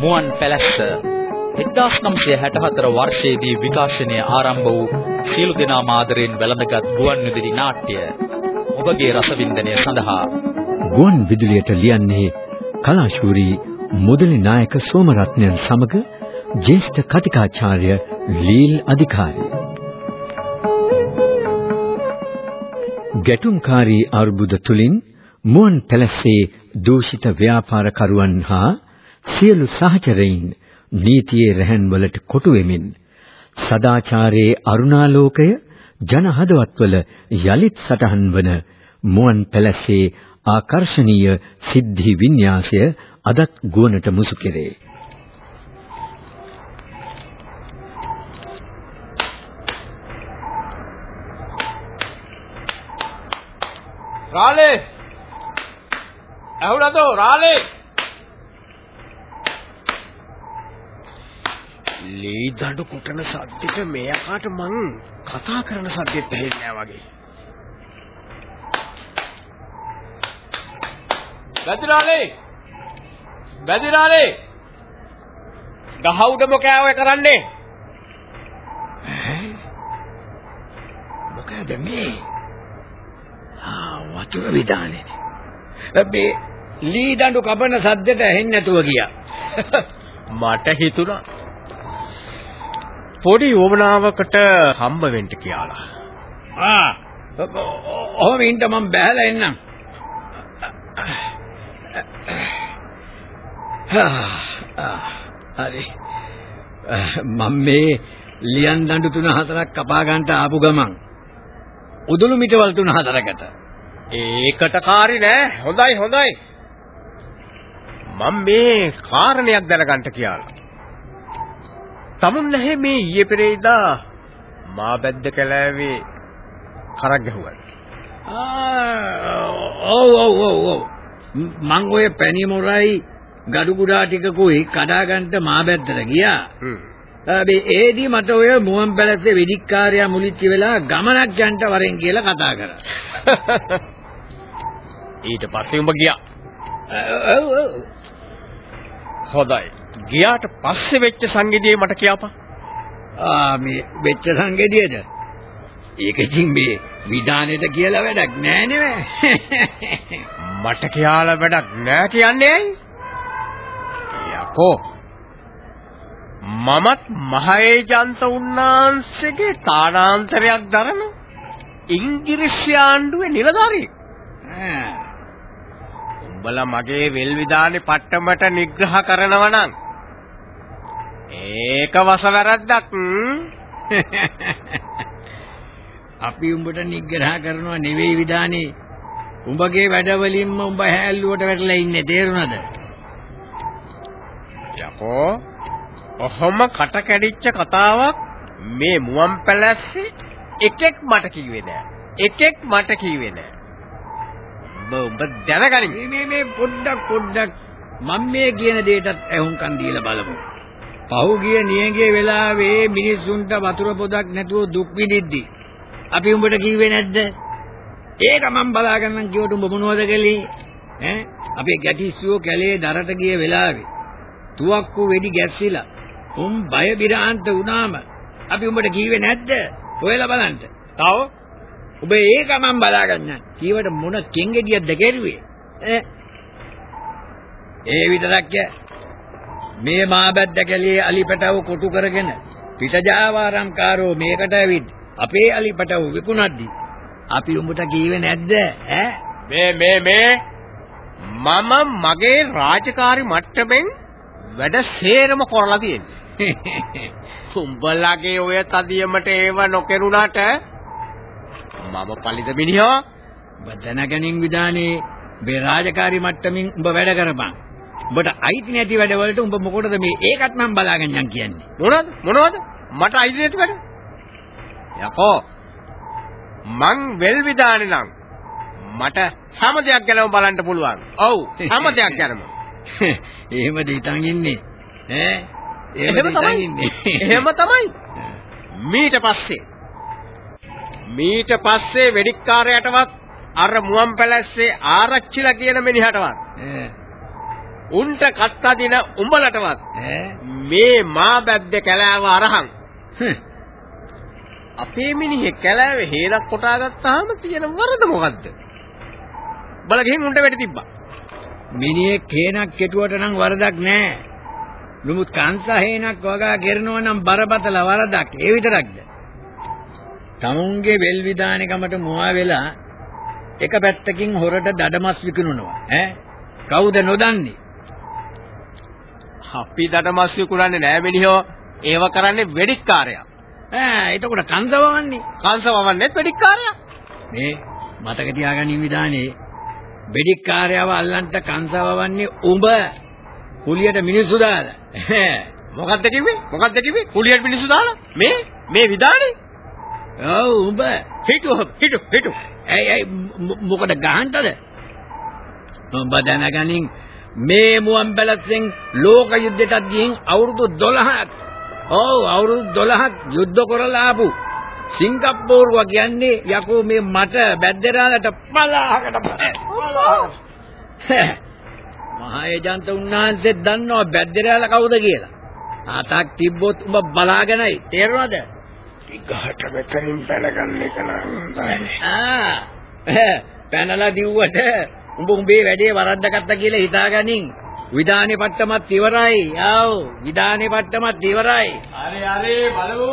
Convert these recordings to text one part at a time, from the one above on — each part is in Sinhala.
මුවන් පැලැස්ස 1964 වර්ෂයේදී විකාශනය ආරම්භ වූ සීළු දෙනා මාදරෙන් වැළඳගත් ගුවන් විදුලි නාට්‍ය ඔබගේ රසවින්දනය සඳහා. ගුවන් විදුලියට ලියන්නේ කලාශූරී මුදලි නායක සෝමරත්නයන් සමග ජ්‍යෙෂ්ඨ කතිකාචාර්ය ලීල් අධිකාරී. ගැටුම්කාරී අර්බුද තුලින් මුවන් පැලස්සේ දූෂිත ව්‍යාපාරකරුවන් හා සියලු සහචරයින් නීතියේ රැහන් වලට කොටු වෙමින් සදාචාරයේ අරුණාලෝකය ජන හදවත්වල යලිත් සටහන් වන මුවන් පැලස්සේ ආකර්ශනීය සිද්ධි වින්‍යාසය අදත් ගුවනට මුසු කෙරේ. රාලේ ඇහුණද රාලේ ලී දඬු කුටන සද්දෙට මෙයාට මං කතා කරන සද්දෙත් ඇහෙන්නේ වගේ. බැදිරාලේ බැදිරාලේ ගහ උඩ මොකෑ ඔය කරන්නේ? මොකද මේ? ආ වතුර විදානේ. මේ ලී දඬු කපන සද්දෙට ඇහෙන්නේ නැතුව ගියා. මට හිතුණා පොඩි වමනාවකට හම්බ වෙන්න කියලා. ආ ඔහොම ඉන්න මම බැහැලා එන්නම්. හරි. මම මේ ලියන් දඬු තුන හතරක් කපා ගන්නට ආපු ගමන් උදුළු මිටවල් තුන හතරකට. ඒකට කාරි නෑ. හොඳයි හොඳයි. මම මේ කාරණයක් දැනගන්න කියලා. තමුන් නැහැ මේ ඊයේ පෙරේදා මා බැද්ද කැලෑවේ කරක් ගැහුවා. ආ ඔව් ඔව් ඔව් ඔව් මං ඔය පැණි මොරයි gadu කුඩා ටිකකුයි කඩා ගන්නට මා බැද්දට ගියා. මේ ඒදි මට ඔය මුවන් පැලස්සේ වෙදිකාර්යා මුලිච්ච වෙලා ගමනක් යන්න වරෙන් කියලා කතා කරා. ඊට පස්සේ උඹ ගියා. හොඳයි. ගියාට පස්සේ වෙච්ච සංගීතය මට කියපන්. ආ මේ වෙච්ච සංගීතයද? ඒක ඉතින් මේ විධානෙට කියලා වැඩක් නෑ නෙවෙයි. මට කියලා වැඩක් නෑ කියන්නේ ඇයි? යකෝ මමත් මහේජන්ත උන්නාන්සේගේ තානාන්තරයක් දරන ඉංග්‍රීසි ආණ්ඩුවේ නිලධාරියෙක්. උඹලා මගේ වෙල් විදානේ පට්ටමට නිග්‍රහ කරනවා නම් ඒක වසවැරද්දක් අපි උඹට නිග්‍රහ කරනවා නෙවෙයි විදානේ උඹගේ වැඩවලින්ම උඹ හැල්ලුවට වැටලා ඉන්නේ තේරුණාද? යකෝ. ඔහොම කට කැඩිච්ච කතාවක් මේ මුවන් පැලැස්සේ එකෙක් මට කිව්වේ නෑ. එකෙක් මට කිව්වේ නෑ. උඹ උඹ දැනගනි මේ මේ පොඩ්ඩක් පොඩ්ඩක් මම මේ කියන දෙයටත් ඇහුම්කන් දීලා බලමු පහුගිය නියගේ වෙලාවේ මිනිස්සුන්ට වතුර පොදක් නැතුව දුක් විඳිද්දි අපි උඹට කිව්වේ නැද්ද? ඒක මම බලාගන්නම් කිව්වට උඹ මොනවද කළේ? ඈ අපේ ගැටිස්සුව කැලේ දරට ගිය වෙලාවේ තුවක්කු වෙඩි ගැස්සිලා උන් බය බිරාන්ත වුණාම අපි උඹට කිව්වේ නැද්ද? හොයලා බලන්න. තව ඔබ ඒක මම බලාගන්නම්. කීවට මොන කෙන්ගෙඩියක්ද කෙරුවේ? ඈ ඒ විතරක් මේ මාබැද්ද කැලේ අලිපටව කොටු කරගෙන පිටජාවාරම්කාරෝ මේකට ඇවිත් අපේ අලිපටව විකුණද්දි අපි උඹට කීවේ නැද්ද? ඈ? මේ මේ මේ මම මගේ රාජකාරි මට්ටමින් වැඩ සේරම කරලා තියෙන්නේ. උඹලගේ ඔය තදියමට ඒව නොකරුණාට මම පලිත මිනිහා? ඔබ දැනගැනින් විදානේ මේ රාජකාරි මට්ටමින් උඹ වැඩ කරපන් උඹට අයිති නැති වැඩවලට උඹ මොකටද මේ ඒකත් මම බලාගන්නම් කියන්නේ? මොනවද? මොනවද? මට අයිති නැති වැඩ? යකෝ. මං වෙල් විදානේ නම් මට හැම දෙයක් ගැනම බලන්න පුළුවන්. ඔව් හැම දෙයක් ගැනම. එහෙමද හිතන් ඉන්නේ. ඈ? එහෙම තමයි. එහෙම තමයි. මීට පස්සේ මීට පස්සේ වෙඩික්කාරයටවත් අර මුවන් පැලැස්සේ ආරච්චිලා කියන මිනිහටවත් උන්ට කත්තදින උඹලටවත් ඈ මේ මා බැද්ද කැලෑව අරහන්. අපේ මිනිහෙක් කැලෑවේ හේනක් කොටා ගත්තාම තියෙන වරද මොකද්ද? බල ගිහින් උන්ට වෙඩි තිබ්බා. මිනිහෙක් හේනක් කෙටුවට නම් වරදක් නැහැ. නමුත් කංශ හේනක් වගා කරනවා නම් බරපතල වරදක්. ඒ විතරක්ද? තමුන්ගේ වෙල් විදානකමට මුවා වෙලා එක පැත්තකින් හොරට දඩමස් විකුණනවා. ඈ කවුද නොදන්නේ? අපි දඩමස් විකුණන්නේ නෑ මිනිහෝ. ඒව කරන්නේ වෙඩික්කාරයා. ඈ එතකොට කංශවවන්නේ. කංශ වවන්නේත් වෙඩික්කාරයා. මේ මතක තියාගනින් විදානේ වෙඩික්කාරයව අල්ලන්ට කංශවවන්නේ උඹ. කුලියට මිනිස්සු දාලා. මොකද්ද කිව්වේ? මොකද්ද කිව්වේ? කුලියට මිනිස්සු දාලා මේ මේ විදානේ ඔව් උඹ. හිටු හිටු හිටු. ඇයි ඇයි මොකද ගහන්නද? උඹ දැනගනින් මේ මුවන් පැලස්යෙන් ලෝක යුද්ධයටත් ගිහින් අවුරුදු 12ක් ඔව් අවුරුදු 12ක් යුද්ධ කරලා ආපු සිංගප්පූරුව කියන්නේ යකෝ මේ මට බැද්දරාලට පලාහකට පලාහකට මහා ඒජන්ත උන්නාන්සේ දන්නවා බැද්දරාල කවුද කියලා. අතක් තිබ්බොත් උඹ බලාගෙනයි තේරුණාද? ගහට මෙතනින් පැනගන්න එක නම්. ආ පැනලා දිව්වට උඹ උඹේ වැඩේ වරද්දගත්තා කියලා හිතාගනින් විධානේ පට්ටමත් ඉවරයි. ආව් විධානේ පට්ටමත් ඉවරයි. හරි හරි බලමු.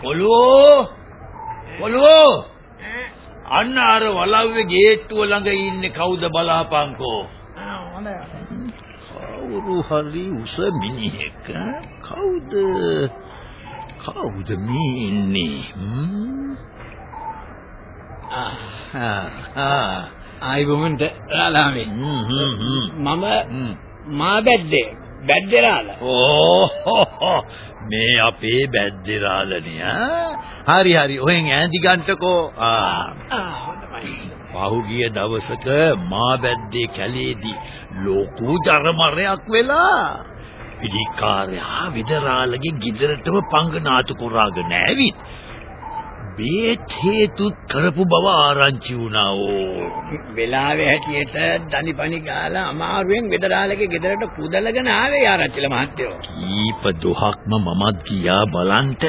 කොළුවෝ කොළුවෝ අන්න අර වලව්වේ ගේට්ටුව ළඟ ඉන්නේ කවුද බලාපංකෝ කවුරු හරි උස මිනිහෙක්? කවුද? කවුද මේ ඉන්නේ? ආයිබොමන්ට රාලාමේ. මම මා බැද්දේ. බැද්දේරාලා. ඕ මේ අපේ බැද්දිරාලනේ හරි හරි. ඔහෙන් ඈඳි ගන්නකෝ. ආ. පහුගිය දවසක මා බැද්දේ කැලේදී ලොකු ජරමරයක් වෙලා පිළිකාරයා විදරාලගේ ගිදරටම පංගනාතු කරාගෙන ඇවිත් බේත් හේතුත් කරපු බව ආරංචි වුණා ඕ වෙලාවේ හැටියට දනිපනි ගාලා අමාරුවෙන් වෙදරාලගේ ගෙදරට කුදලගෙන ආවේ ආරච්චිල මහත්තයෝ. කීප දොහක්ම මමත් ගියා බලන්ට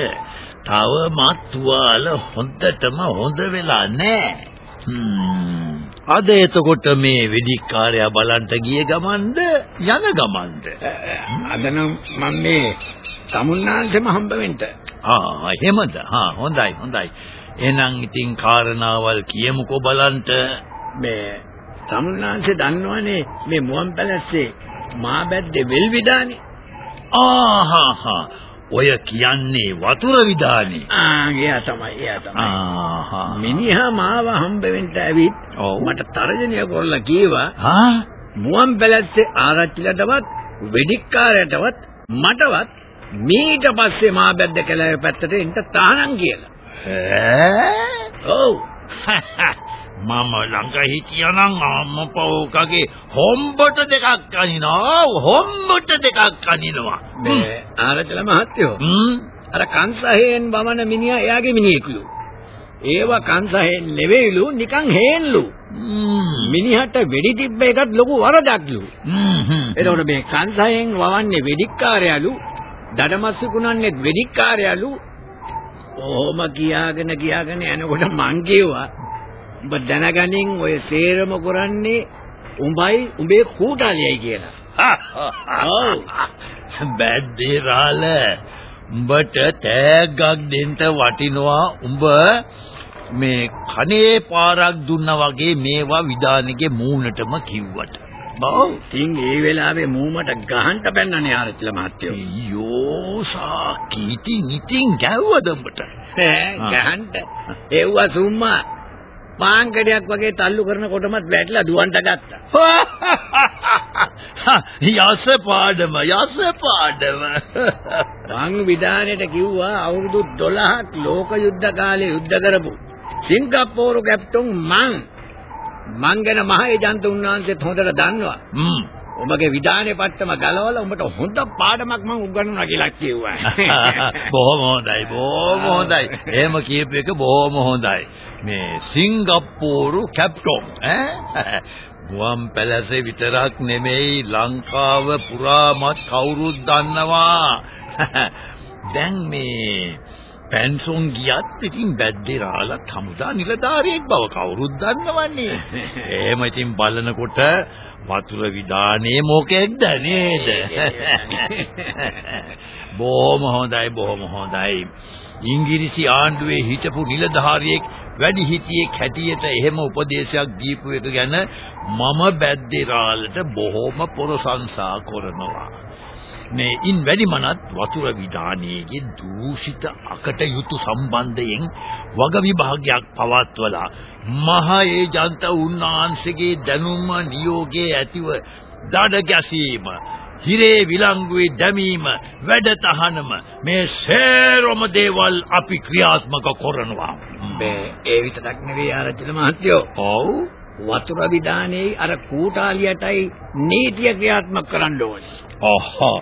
තවමත් තුවාල හොඳටම හොඳ වෙලා නැහැ. හ්ම්. අද එතකොට මේ වෙදිකාරයා බලන්ට ගිය ගමන්ද යන ගමන්ද? අද නම් මම මේ තමුන්නාන්සෙම හම්බ වෙන්න. ආ එහෙමද? හා හොඳයි හොඳයි. එහෙනම් ඉතින් කාරණාවල් කියමුකෝ බලන්ට. මේ තමුන්නාන්සේ දන්නවනේ මේ මුවන් පැලස්සේ මා බැද්දේ වෙල් විදානේ. ආහා ඔය කියන්නේ වතුර විදානේ. ආ එයා තමයි එයා තමයි. ආහා මිනිහා මාව හම්බ වෙන්න ඇවිත්. මට තරජනය කරලා කීවා හා මුවන් පැලස්සේ ආරච්චිලටවත් වෙඩික්කාරයටවත් මටවත් මීට පස්සේ මා බැද්ද කැලේ පැත්තට එන්න තහනම් කියලා. ඈ ඔව්. මම ළඟ හිටියානම් අම්මපෝකගේ හොම්බට දෙකක් අනිනවා හොම්බට දෙකක් අනිනවා මේ ආරච්චිල මහත්තයෝ අර කංශහයෙන් වමන මිනිහා එයාගේ මිනිහෙකුලු. ඒව කංශහයෙන් නෙවෙයිලු නිකන් හේන්ලු. මිනිහට වෙඩි තිබ්බ එකත් ලොකු වරදක්ලු. එතකොට මේ කංශයෙන් වවන්නේ වෙඩික්කාරයලු, දඩමස් විකුණන්නේ වෙඩික්කාරයලු. ඔහොම කියාගෙන කියාගෙන යනකොට මං කිව්වා උඹ දැනගනින් ඔය සේරම කරන්නේ උඹයි උඹේ කූටාලියයි කියලා. ඔව්. බැද්දේ රාල උඹට තෑග්ගක් දෙන්න වටිනවා උඹ මේ කනේ පාරක් දුන්නා වගේ මේවා විදානෙගේ මූණටම කිව්වට ඔව්. ඉතින් ඒ වෙලාවේ මූමට ගහන්න බැන්නනේ ආරච්චිල මහත්තයෝ. අයියෝ සාකි ඉතින් ඉතින් ගැව්වද උඹට ඈ ගහන්න. එව්වා සුම්මා. පාංකඩයක් වගේ තල්ලු කරනකොටමත් වැටලා දුවන්ට ගත්තා. යස පාඩම යස පාඩම මං විධානයට කිව්වා අවුරුදු 12ක් ලෝක යුද්ධ කාලේ යුද්ධ කරපු සිංගප්පූරු කැප්ටන් මං මං ගැන මහ ඒජන්ත උන්වහන්සේත් හොඳට දන්නවා. හ්ම් උඹගේ විධානයේ පට්ටම ගලවලා උඹට හොඳ පාඩමක් මම උගන්වනවා කියලා කිව්වා. බොහොම හොඳයි බොහොම හොඳයි. එහෙම කියපු එක බොහොම හොඳයි. මේ සිංගප්පූරු කැප්ටන් ඈ ගුවන් පැලසේ විතරක් නෙමෙයි ලංකාව පුරාමත් කවුරුත් දන්නවා. දැන් මේ පෙන්සොන් ගියත් ඉතින් බැද්දේ රාලත් හමුදා නිලධාරියෙක් බව කවුරුත් දන්නවන්නේ. එහෙම ඉතින් බලනකොට වතුර විදානේ මොකෙක්ද නේද? බොහොම හොඳයි බොහොම හොඳයි. ඉංග්‍රීසි ආණ්ඩුවේ හිටපු නිලධාරියෙක් වැඩි හිටියෙක් හැටියට එහෙම උපදේශයක් දීපු එක ගැන මම බැද්දේ රාලට බොහොම ප්‍රශංසා කරනවා. මේ ඉන් වැඩිමනත් වතුර විධානයේගේ දූෂිත අකට යුතු සම්බන්ධයෙන් වග විභාගයක් පවත්වලා මහ ඒජන්ත උන්නාන්සේගේ දැනුම නියෝගයේ ඇතිව දඩ ගැසීම හිරේ විලංගුවේ දැමීම වැඩතහනම මේ සේරම දේවල් අපි ක්‍රියාත්මක කරනවා. මේ ඒ විතරක් නෙවෙයි ආරච්චිල මහත්තයෝ. ඔව්. වතුර විධානයේ අර කූටාලියටයි නීතිය ක්‍රියාත්මක කරන්න ඕනේ. ඔහො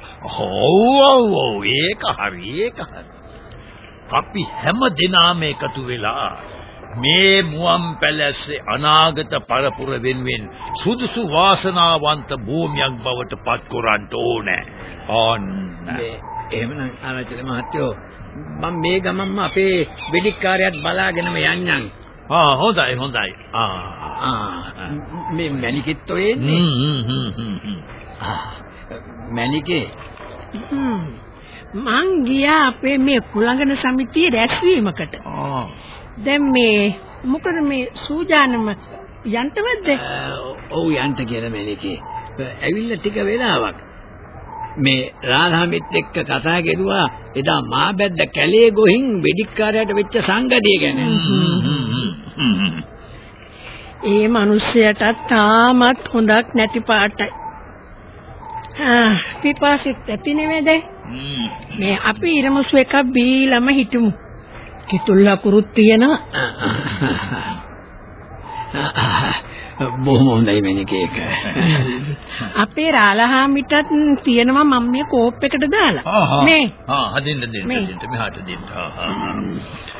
ඔව් ඔව්. ඒක හරි ඒක හරි. අපි හැම දිනම එකතු වෙලා මේ මුවන් පැලැස්සේ අනාගත පරපුර වෙනුවෙන් සුදුසු වාසනාවන්ත භූමියක් බවට පත් කරන්න ඕනේ. ඔන්න. මේ එහෙමනම් ආරච්චිල මහත්තයෝ මම මේ ගමන්ම අපේ වෙදිකාරයත් බලාගෙනම යන්නම්. ආ හොඳයි හොඳයි. ආ. ආ මේ මැනිකෙත් ඔය එන්නේ. හ්ම් හ්ම් හ්ම් හ්ම්. ආ මැනිකේ හ්ම්. මං ගියා අපේ මේ කුලංගන සමිතියේ රැස්වීමකට. ආ. දැන් මේ මොකද මේ සූජානම යන්තවත්ද? ඔව් යන්ට කියලා මැනිකේ. ඇවිල්ලා ටික වෙලාවක් මේ රාලහාමිත් එක්ක කතා කෙරුවා එදා මා බැද්ද කැලේ ගොහින් වෙදිකාරයට වෙච්ච සංගතිය ගැන. ඒ මිනිස්සයාට තාමත් හොඳක් නැති පාටයි. ආ පිපාසිත ඇති නෙමෙයිද? මේ අපි ඉරමුසු එකක් බීලම හිටමු. කිතුල් ලකුරුත් තියෙනවා. බොහොම හොඳයි මැනිකේ එක. අපේ රාලහාමිටත් තියෙනවා මම මේ කෝප් එකට දාලා. මේ ආ හදින්න දෙන්න. දෙන්න මෙහාට දෙන්න.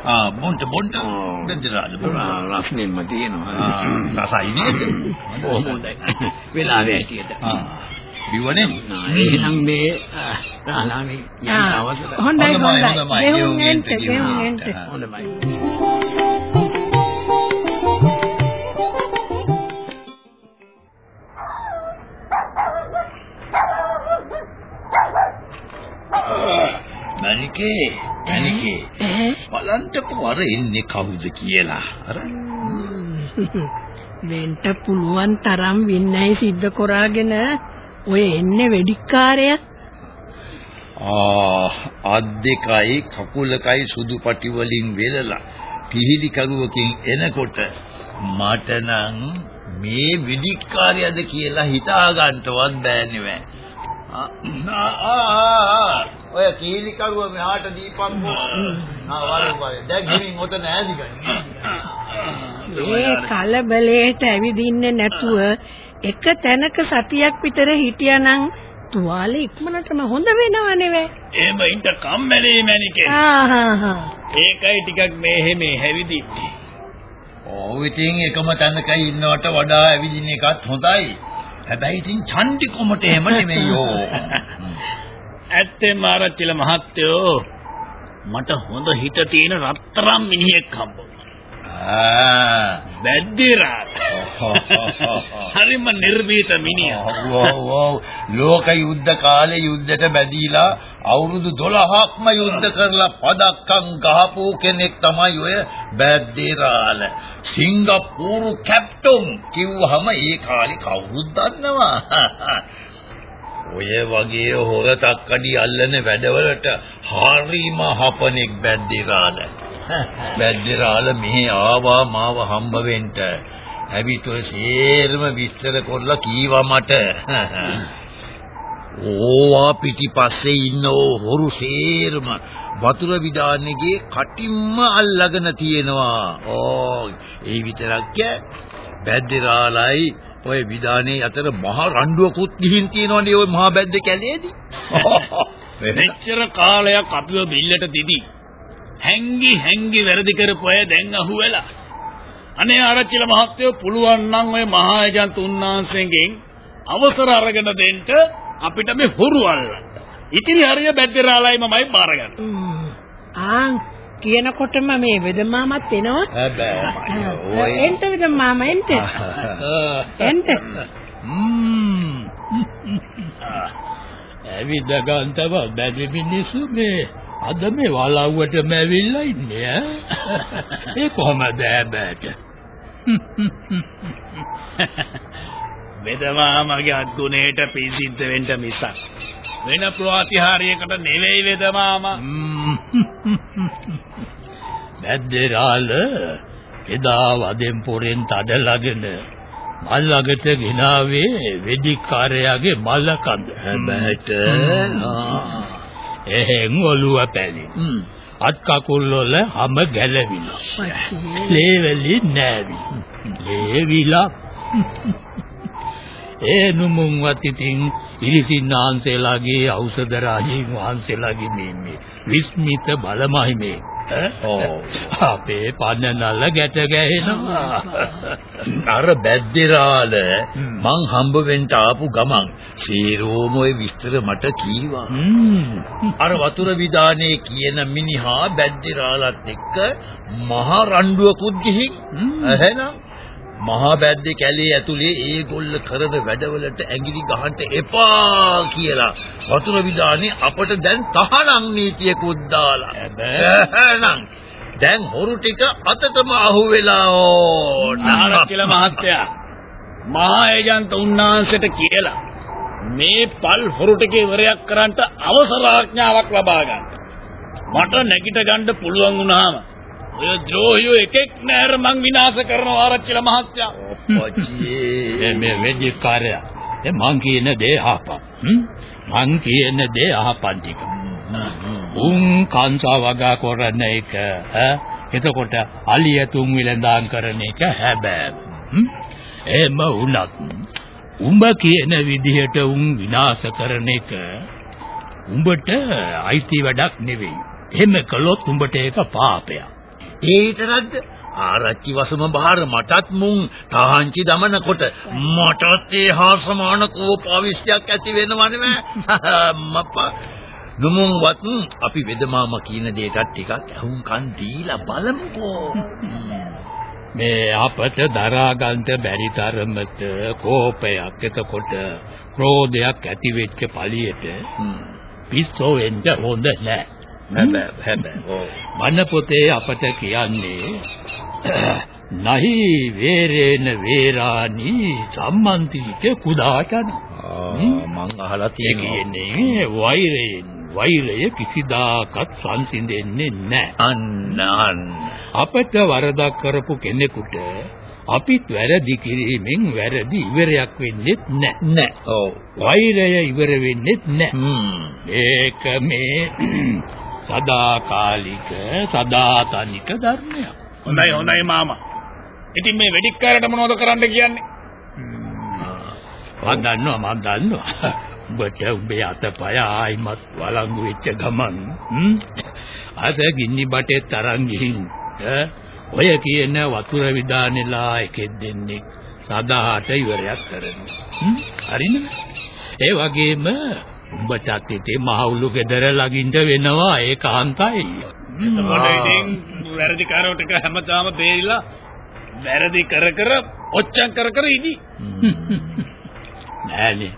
ආ බොන්ට බොන්ට දෙන්දරාද බොන්න. රස්නෙම්ම තියෙනවා. රසයි නේද? බොහොම හොඳයි. වෙලාවේ ඇටියට. ආ බිවනේ. එහෙනම් මේ රාලාමි යන්න ආ, අවශ්‍යද? හොඳයි හොඳයි. ගෙහුම් එන්ට ගෙහුම් එන්ට. හොඳයි. මණිකේ මණිකේ? බලන්නකෝ අර එන්නේ කවුද කියලා. අර වෙන්ට පුළුවන් තරම් වින්නයි සිද්ධ කරාගෙන ඔය එන්නේ වෙඩික්කාරය? ආ අත් දෙකයි කකුලකයි සුදු පටි වලින් වෙලලා කිහිලි කරුවකින් එනකොට මට නම් මේ විදික්කාරයද කියලා හිතා ගන්නවත් බෑනේ ආ ඔය කිහිලි කරුව මෙහාට දීපන්කෝ ආ වරේ වරේ දැන් ගිහින් ඔතන ඈදිගන්නේ මේ කලබලයට ඇවිදින්නේ නැතුව එක තැනක සතියක් විතර හිටියානම් තුවාලේ ඉක්මනටම හොඳ වෙනව නෙවෙයි එහෙම ඉන්න කම්මැලි මැනිකේ. ආහා ඒකයි ටිකක් මේ හැමේ හැවිදින්නේ. ඔව් ඉතින් එකම තැනක ඉන්නවට වඩා ඇවිදින එකත් හොඳයි. හැබැයි ඉතින් චන්ඩි කොමට එහෙම නෙමෙයි යෝ. ඇත්තෙන්ම ආරච්චිල මහත්තයෝ මට හොඳ හිත තියෙන රත්තරම් මිනිහෙක් හම්බ වුණා. ආ. බැද්දිරා. හරිම නිර්භීත මිනිහා. ඔව් ඔව් ලෝක යුද්ධ කාලේ යුද්ධයට බැදීලා අවුරුදු 12ක්ම යුද්ධ කරලා පදක්කම් ගහපු කෙනෙක් තමයි ඔය බැද්දේරාල සිංගප්පූරු කැප්ටන් කිව්වහම ඒ කාලේ කවුරුත් දන්නවා ඔය වගේ හොර තක්කඩි අල්ලන වැඩවලට හරිම හපනෙක් බැද්දේරාල බැද්දේරාල මෙහි ආවා මාව හම්බ වෙන්න ඇවිත් ඔය සේරම විස්තර කරලා කීවා මට. ඕවා පිටිපස්සේ ඉන්න හොරු සේරම වතුර විදාන්නේගේ කටින්ම අල්ලගෙන තියෙනවා. ඕ ඒ විතරක් බැද්දිරාලයි ඔය විධානයේ අතර මහ රණ්ඩුවකුත් ගිහින් තියෙනවනේ ඔය මහා බැද්ද කැලේදී. මෙච්චර කාලයක් අපිව බිල්ලට දිදී හැංගි හැංගි වැරදි කරපු අය දැන් අහුවෙලා අනේ ආරච්චිල මහත්තයෝ පුළුවන් නම් ඔය මහා ඒජන්ත උන්නාන්සෙන්ගෙන් අවසර අරගෙන දෙන්න අපිට මේ හොරු අල්ලන්න. ඉතින් හරිය බැද්දරාලයි මමයි බාරගන්න. ආ කියනකොටම මේ වෙදමාමත් එනවා. හැබැයි එන්ට වෙදමාම එන්ට. එන්ට. ඇවිද ගන්තව බැරි මිනිස්සු මේ අද මේ වලව්වටම ඇවිල්ලා ඉන්නේ ඈ ඒ කොහමද බෑට වෙදමාමගේ අත්ගුණයට පිසිද්ද වෙන්න මිසක්. වෙන ප්‍රාතිහාර්යයකට නෙවෙයි වෙදමාමා බැද්දරාල එදා වදෙන් පොරෙන් තඩලාගෙන මල් ළඟට ගෙනාවේ වෙදිකාරයාගේ මල කඳ. හැබැයිට එහෙන් ඔළුව පැලි. අත් කකුල් වල හැම ගැලවිලා ලේවලි නෑවි. ලේවිලා ඒ නුමුන්වත් ඉතින් ඉරිසින්නාන්සේලාගේ ඖෂධ රාජීන් වහන්සේලාගේ මේ මේ විස්මිත බලමහිමේ. අපේ පන්නනල ගැට ගැහෙනවා. අර බැද්දිරාල මං හම්බ වෙන්න ආපු ගමන් සීරෝම ඔය විස්තර මට කීවා. අර වතුර විදානේ කියන මිනිහා බැද්දිරාලත් එක්ක මහ රණ්ඩුවකුත් ගිහින් එහෙනම් මහා බැද්දේ කැලේ ඇතුලේ ඒගොල්ල කරන වැඩවලට ඇඟිලි ගහන්න එපා කියලා වතුර විදානේ අපට දැන් තහනම් නීතියකුත් දාලා. එහෙනම් දැන් හොරු ටික අතටම අහු වෙලා ඕන. නාරකිල මහත්තයා මහා ඒජන්ත උන්නාන්සේට කියලා මේ පල් හොරු ටික ඉවරයක් කරන්නට අවසර ආඥාවක් ලබා ගන්න. මට නැගිට ගන්න පුළුවන් වුණාම ඔය ද්‍රෝහියෝ එකෙක් නෑර මං විනාශ කරනවා ආරච්චිල මහත්තයා. ඔප්පච්චි. මේ වෙදිකාරයා ඒ මං කියන දේ අහපන්. මං කියන දේ අහපන් ටික. උන් කාන්සා වගා කරන එක ඈ එතකොට අලිය තුන් විලඳාම් කරන එක හැබෑ. එහෙම වුණත් උඹ කියන විදිහට උන් විනාශ කරන එක උඹට අයිති වැඩක් නෙවෙයි. එහෙම කළොත් උඹට ඒක පාපයක්. ඒ විතරක්ද? ආරච්චි වසම බහාර මටත් මුන් තහංචි දමනකොට මටත් ඒ හා සමාන කෝපාවිෂ්ඨයක් ඇති වෙනවනේ මප්පා නුමුන්වත් අපි වෙදමාම කියන දෙයකට ටිකක් අහුම්කන් දීලා බලමුකෝ. මේ අපට දරා ගන්න බැරි තරමට කෝපයක් එතකොට ක්‍රෝධයක් ඇති වෙච්ච පළියට පිස්සෝ වෙන්න හොඳ නැහැ හැබැයි හැබැයි ඔව්. මන පොතේ අපට කියන්නේ නහි වේරේන වේරානි සම්මන්තික කුදාචන මං අහලා තියෙනවා. වෛරයෙන් වෛරය කිසිදාකත් සංසිඳෙන්නේ නැහැ අන්න අන්න. අපට වරදක් කරපු කෙනෙකුට අපිත් වැරදි කිරීමෙන් වැරදි ඉවරයක් වෙන්නේ නැහැ නෑ. ඔව්. වෛරය ඉවර වෙන්නේ නැහැ මේක මේ සදාකාලික සදාතනික ධර්මයක්. හොඳයි හොඳයි මාමා. ඉතින් මේ වෙඩික්කාරට මොනවද කරන්න කියන්නේ? මම දන්නවා මම දන්නවා. උඹට උඹේ අතපය ආයිමත් වළංගු වෙච්ච ගමන්? අද ගින්නි බටේ තරන් ගිහින් ඔය කියන වතුර විදානෙලා එකෙක් දෙන්නේ සදාට ඉවරයක් කරනවා. හරිනේ? ඒ වගේම උඹටත් ඉතින් මහවුලු ගෙදර ළඟින්ද වෙනවා ඒකාන්තයි. එතකොට ඉතින් වැරදි කරවට හැමදාම බේරිලා වැරදි කර කර ඔච්චම් කර කර ඉදි. නෑනේ.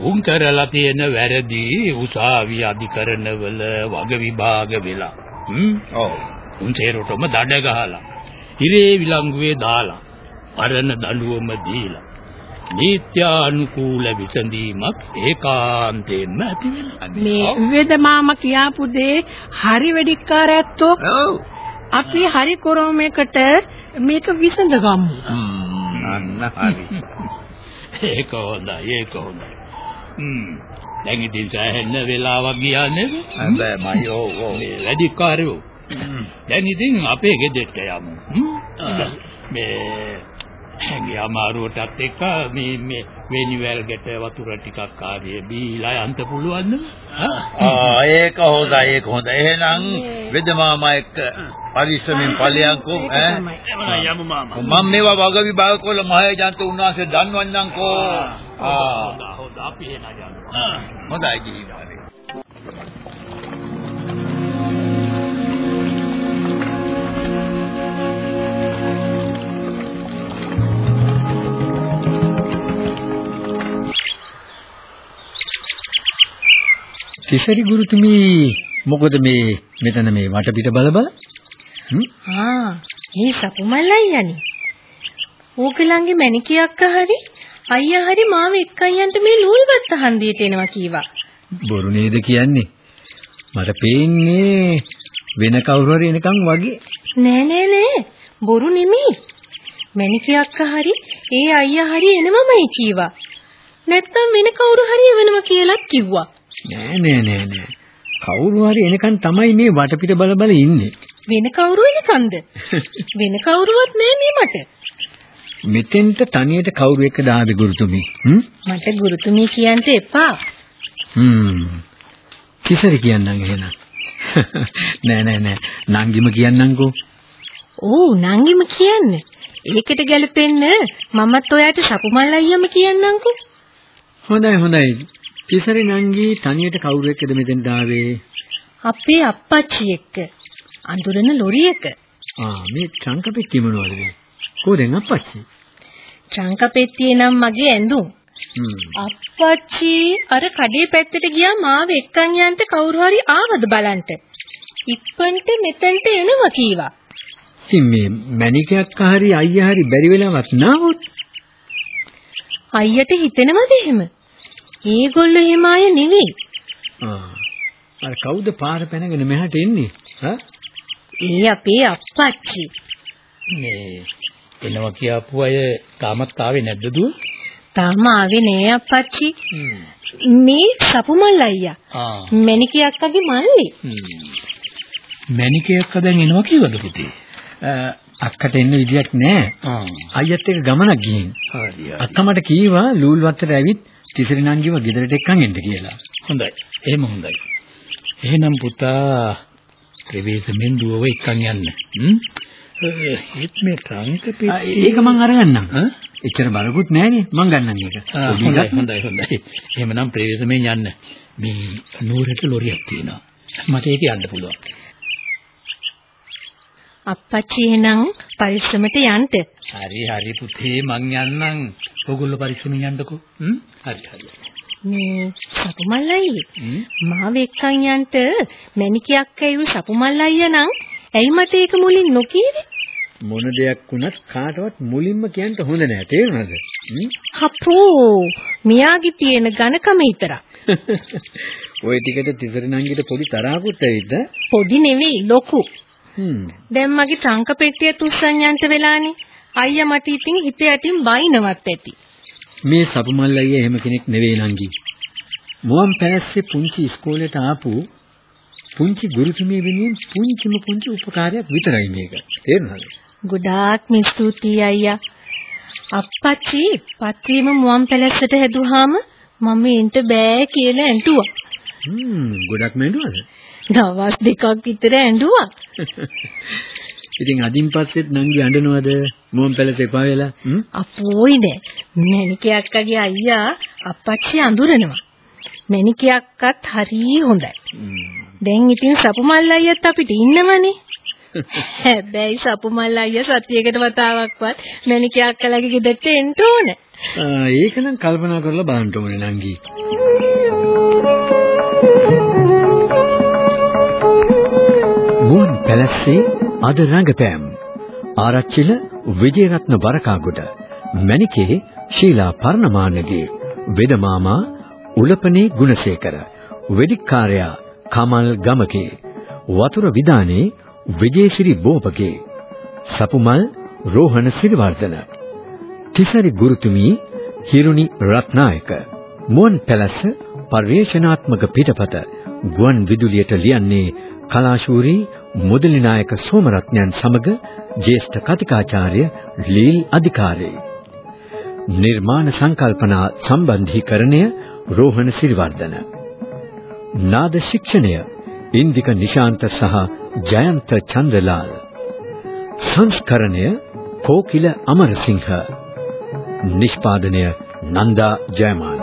උන් කරලා තියෙන වැරදි උසාවි අධිකරණවල වග විභාග වෙලා. හ්ම්? ඔව් උන් තේරොටම දඩ ගහලා. ඉරේ විලංගුවේ දාලා. පරණ දඬුවම දීලා. නීත්‍යානුකූල විසඳීමක් ඒකාන්තයෙන්ම ඇති වෙනවා. මේ වෙදමාම කියාපු දේ හරි වෙඩික්කාරයත්තෝ ඔව් අපි හරි කරෝමයකට මේක විසඳගමු. අන්න හරි ඒක හොඳයි ඒක හොඳයි. හ්ම්. දැන් ඉතින් සෑහෙන වෙලාවක් ගියා නේද? හැබැයි මයි ඔව් ඔව් මේ වැඩිකාරයෝ. දැන් ඉතින් අපේ ගෙදරට යමු. හ්ම්? මේ ඇඟේ අමාරුවටත් එක්ක මේ මේ වෙනිවැල් ගැට වතුර ටිකක් කාර්යය බීලා යන්න පුළුවන් ආ ඒක හොඳයි ඒක හොඳයි. එහෙනම් වෙද මාමා එක්ක පරිස්සමින් ඵලයන්කෝ ඈ? යමු මාමා. මම මේවා වග විභාග කළ මහේජන්ත උන්වහන්සේ දන්වන්නම්කෝ. ආ හොඳ හොඳ අපි එන යමු. හොඳයි ගිහින් තිසරි ගුරුතුමී මොකද මේ මෙතන මේ වටපිට බල බල? ආ මේ සපුමල් අයියානේ. ඕගලන්ගේ මැනිකියක් හරි අයියා හරි මාව එක්කන් යන්න මේ නූල්වත් හන්දියට එනවා කීවා. බොරු නේද කියන්නේ? මට පේන්නේ වෙන කවුරු හරි එනකන් වගේ. නෑ නෑ නෑ බොරු නෙමෙයි. මැනිකියක් හරි ඒ අයියා හරි එනමමයි කීවා. නැත්තම් වෙන කවුරු හරි එවනවා කියලාත් කිව්වා. නෑ නෑ නෑ නෑ. කවුරු හරි එනකන් තමයි මේ වටපිට බල බල ඉන්නේ. වෙන කවුරු එනකන්ද? වෙන කවුරුවත් නෑ මේ මට. මෙතෙන්ට තනියට කවුරු එක්කද ආවේ ගුරුතුමී? හ්ම්? මට ගුරුතුමී කියන්න එපා. හ්ම්. කිසරි කියන්නම් එහෙනම්. නෑ නෑ නෑ. නංගිම කියන්නම්කෝ. ඕ නංගිම කියන්න. ඒකට ගැලපෙන්න මමත් ඔයාට සපුමල් අයියම කියන්නම්කෝ. හොඳයි හොඳයි. කිසරි නංගි තනියට කවුරු එක්කද මෙතෙන්ට ආවේ? අපේ අප්පච්චි එක්ක. අඳුරන ලොරියක. ආ මේ ට්‍රංක පෙට්ටිය මොනවද මේ? කොහෙන් අප්පච්චි? ට්‍රංක පෙට්ටියේ නම් මගේ ඇඳුම්. අප්පච්චි අර කඩේ පැත්තට ගියා මාව එක්කන් යන්න කවුරු හරි ආවද බලන්න. ඉක්පන්ට මෙතෙන්ට එනවා කීවා. ඉතින් මේ මැනිකයක් හරි අයියා හරි බැරි වෙලාවක් නාවොත් අයියට හිතෙනවද එහෙම? ඒගොල්ලෝ එහෙම අය නෙවෙයි. ආ අර කවුද පාර පැනගෙන මෙහාට එන්නේ? හා? ඒ අපේ අප්පච්චි. මේ එනවා කියපු අය තාමත් ආවේ නැද්ද දුව? තාම ආවේ නෑ අප්පච්චි. මේ සපුමල් අයියා. ආ මැනිකේ අක්කගේ මල්ලි. මැනිකේ අක්කා දැන් එනවා කියවද පුතේ? අක්කට එන්න විදියක් නෑ. ආ අයියත් එක්ක ගමනක් ගිහින්. හරි අක්කා මට කීවා ලූල් වත්තට ඇවිත් තිසරි නංගිව ගෙදරට එක්කන් එන්න කියලා. හොඳයි. එහෙම හොඳයි. එහෙනම් පුතා ප්‍රවේශමෙන් දුවව එක්කන් යන්න. හ්ම්? ඒත් මේ ට්‍රංක ඒක මං අරගන්නම්. එච්චර බලකුත් නෑනේ මං ගන්නම් පොඩි හොඳයි. හොඳයි හොඳයි. එහෙමනම් ප්‍රවේශමෙන් යන්න. මේ නూరుට ලොරියක් තියෙනවා. මට ඒක යන්න පුළුවන්. අප්පච්චි එහෙනම් පරිස්සමට යන්න. හරි හරි පුතේ මං යන්නම්. ඔයගොල්ලෝ පරිස්සමින් යන්නකෝ. හ්ම්? හරි හරි. මේ සපුමල් අයියේ හ්ම්? මාව එක්කන් යන්න මැනිකයක් ඇවිත් සපුමල් අයියා නම් ඇයි මට ඒක මුලින් නොකීවේ? මොන දෙයක් වුණත් කාටවත් මුලින්ම කියන්න හොඳ නෑ තේරුණාද? හපෝ මියාගේ තියෙන ඝනකම විතරක්. ওই ටිකට තිසරි නංගිට පොඩි තරහකුත් ඇවිත් ඈ? පොඩි නෙවෙයි ලොකු. හ්ම්. දැන් මගේ ට්‍රංක පෙට්ටිය තුස්සන් යන්න වෙලානේ. අයියා මට ඉතින් හිත යටින් බයිනවත් ඇති. මේ සපුමල් අයියා එහෙම කෙනෙක් නෙවෙයි නංගි. මුවන් පැලස්සේ පුංචි ඉස්කෝලේට ආපු පුංචි ගුරුතුමිය වෙනුවෙන් පුංචිම පුංචි උපකාරයක් විතරයි මේක. තේරුණාද? ගොඩාක් ස්තුතියි අයියා. අප්පච්චි පත්වීම මුවන් පැලැස්සට හැදුවාම මම එන්න බෑ කියලා ඇඬුවා. හ්ම් ගොඩක් මැඬුවද? දවස් දෙකක් විතර ඇඬුවා. ඉතින් අදින් පස්සෙත් නංගි අඬනවද? මුවන් පැලස එපා වෙලා? හ්ම්? අපෝයි නෑ. මැනිකේ අක්කගේ අයියා අප්පච්චි අඳුරනවා. මැනිකේ අක්කත් හරි හොඳයි. දැන් ඉතින් සපුමල් අයියත් අපිට ඉන්නවනේ. හැබැයි සපුමල් අයියා සතියකට වතාවක්වත් මැනිකේ අක්කලගේ ගෙදරට එන්න ඕන. ආ ඒක නම් කල්පනා කරලා බලන්න ඕනේ නංගි. පැලස්සේ අද රංගපෑම් ආරච්චිල විජේරත්න වරකාගොඩ මණිකේ ශීලා පර්ණමානගේ වෙදමාමා උලපනේ ගුණසේකර වෙදිකාර්යා කමල් ගමකේ වතුර විදානේ විජේසිරි බෝපගේ සපුමල් රෝහණ සිරිවර්ධන තිසරි ගුරුතුමී හිරුනි රත්නායක මුවන් පැලස්ස පර්යේෂණාත්මක පිටපත ගුවන් විදුලියට ලියන්නේ කලාශූරී මුදලි නායක සෝමරත්නයන් සමග ජ්‍යෙෂ්ඨ කතිකාචාර්ය ලීල් අධිකාරී. නිර්මාණ සංකල්පනා සම්බන්ධීකරණය රෝහණ සිරිවර්ධන. නාද ශික්ෂණය ඉන්දික නිශාන්ත සහ ජයන්ත චන්ද්‍රලාල්. සංස්කරණය කෝකිල අමරසිංහ. නිෂ්පාදනය නන්දා ජයමාන.